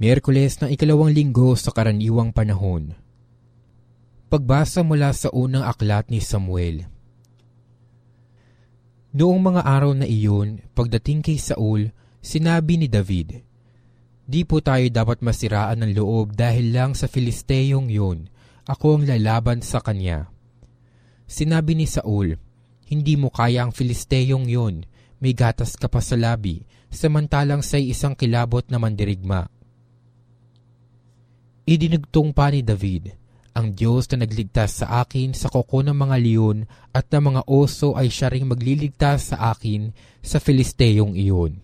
Miyerkules ng ikalawang linggo sa karaniwang panahon. Pagbasa mula sa unang aklat ni Samuel. Noong mga araw na iyon, pagdating kay Saul, sinabi ni David, Di po tayo dapat masiraan ng loob dahil lang sa Filisteyong yun, ako ang lalaban sa kanya. Sinabi ni Saul, Hindi mo kaya ang Filisteyong yun, may gatas ka pa sa labi, samantalang sa'y isang kilabot na mandirigma. Idinugtong pa ni David, ang Diyos na nagligtas sa akin sa koko ng mga leon at ng mga oso ay siya ring magliligtas sa akin sa Filisteyong iyon.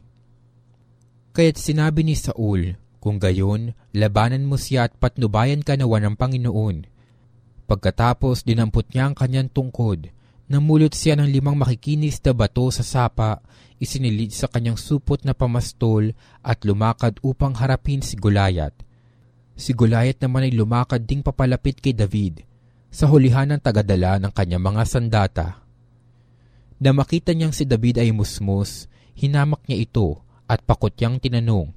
Kaya't sinabi ni Saul, kung gayon, labanan mo siya at patnubayan ka nawan ng Panginoon. Pagkatapos dinampot niya ang kanyang tungkod, namulot siya ng limang makikinis na bato sa sapa, isinilid sa kanyang supot na pamastol at lumakad upang harapin si Gulayat Si Goliath naman ay lumakad ding papalapit kay David sa hulihan ng tagadala ng kanyang mga sandata. Na makita niyang si David ay musmus, hinamak niya ito at pakutyang tinanong,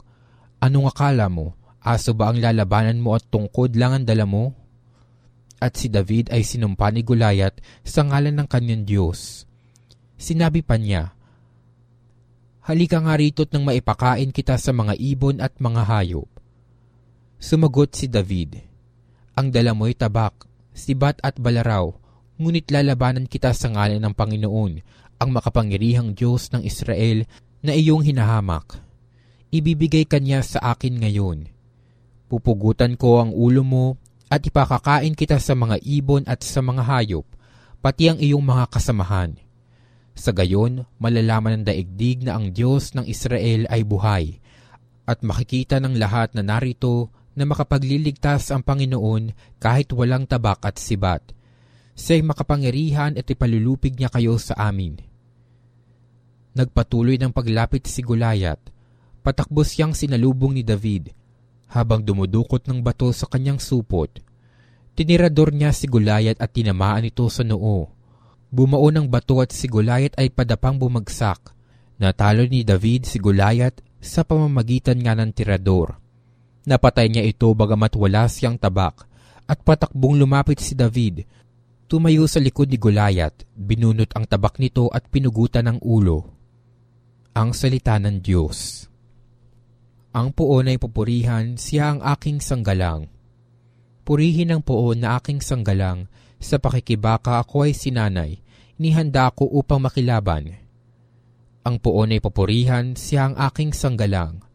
Anong akala mo? Aso ba ang lalabanan mo at tungkod lang ang dala mo? At si David ay sinumpa ni Goliath sa ngalan ng kanyang Diyos. Sinabi pa niya, Halika nga rito't nang maipakain kita sa mga ibon at mga hayop Sumagot si David, Ang dala mo'y tabak, sibat at balaraw, ngunit lalabanan kita sa ngalan ng Panginoon, ang makapangyarihang Diyos ng Israel na iyong hinahamak. Ibibigay kanya sa akin ngayon. Pupugutan ko ang ulo mo at ipakakain kita sa mga ibon at sa mga hayop, pati ang iyong mga kasamahan. Sa gayon, malalaman ng daigdig na ang Diyos ng Israel ay buhay, at makikita ng lahat na narito na makapagliligtas ang Panginoon kahit walang tabak at sibat. Siya'y makapangyarihan at ipalulupig niya kayo sa amin. Nagpatuloy ng paglapit si Gulayat. Patakbo siyang sinalubong ni David habang dumudukot ng bato sa kanyang supot. Tinirador niya si Gulayat at tinamaan ito sa noo. Bumao ng bato at si Gulayat ay padapang bumagsak. Natalo ni David si Gulayat sa pamamagitan nga ng tirador. Napatay niya ito bagamat wala siyang tabak at patakbong lumapit si David. Tumayo sa likod ni Goliath, binunot ang tabak nito at pinugutan ng ulo. Ang salita ng Diyos Ang poon ay pupurihan, siya ang aking sanggalang. Purihin ang poon na aking sanggalang, sa pakikibaka ako ay sinanay, nihanda ako upang makilaban. Ang poon ay papurihan, siya ang aking sanggalang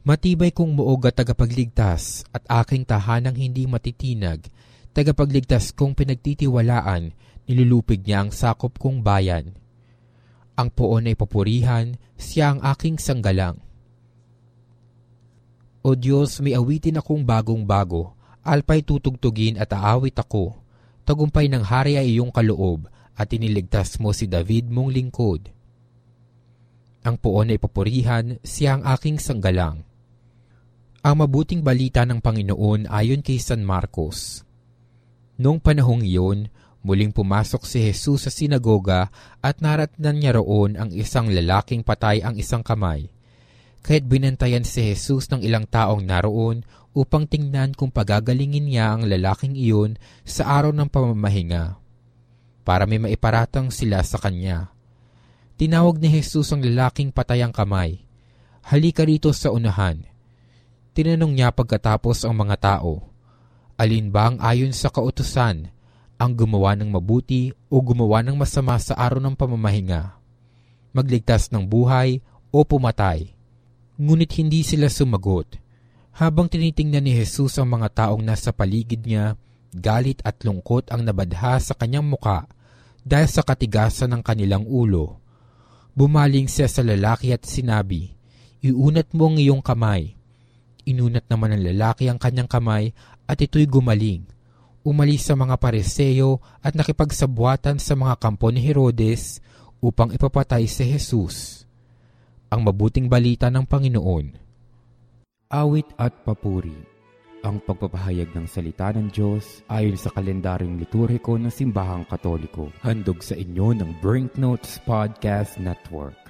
Matibay kong muog at tagapagligtas at aking tahanang hindi matitinag, tagapagligtas kong pinagtitiwalaan, nilulupig niya ang sakop kong bayan. Ang poon ay papurihan, siya ang aking sanggalang. O Diyos, may awitin akong bagong-bago, alpay tutugtugin at aawit ako. Tagumpay ng hari ay iyong kaloob, at iniligtas mo si David mong lingkod. Ang poon ay papurihan, siya ang aking sanggalang. Ang mabuting balita ng Panginoon ayon kay San Marcos. Noong panahong iyon, muling pumasok si Jesus sa sinagoga at naratnan niya roon ang isang lalaking patay ang isang kamay. Kaya't binantayan si Jesus ng ilang taong naroon upang tingnan kung pagagalingin niya ang lalaking iyon sa araw ng pamamahinga, para may maiparatang sila sa kanya. Tinawag ni Jesus ang lalaking patay ang kamay. Halika rito sa unahan Tinanong niya pagkatapos ang mga tao, Alin ba ang ayon sa kautusan, ang gumawa ng mabuti o gumawa ng masama sa araw ng pamamahinga? Magligtas ng buhay o pumatay? Ngunit hindi sila sumagot. Habang tinitingnan ni Jesus ang mga taong nasa paligid niya, galit at lungkot ang nabadha sa kanyang muka dahil sa katigasan ng kanilang ulo. Bumaling siya sa lalaki at sinabi, Iunat mo ang iyong kamay. Inunat naman ng lalaki ang kanyang kamay at ito'y gumaling. Umalis sa mga pareseyo at nakipagsabwatan sa mga kampo ni Herodes upang ipapatay si Jesus. Ang mabuting balita ng Panginoon. Awit at papuri ang pagpapahayag ng salita ng Diyos ayon sa kalendaryong liturhiko ng Simbahang Katoliko. Handog sa inyo ng Brinknotes Podcast Network.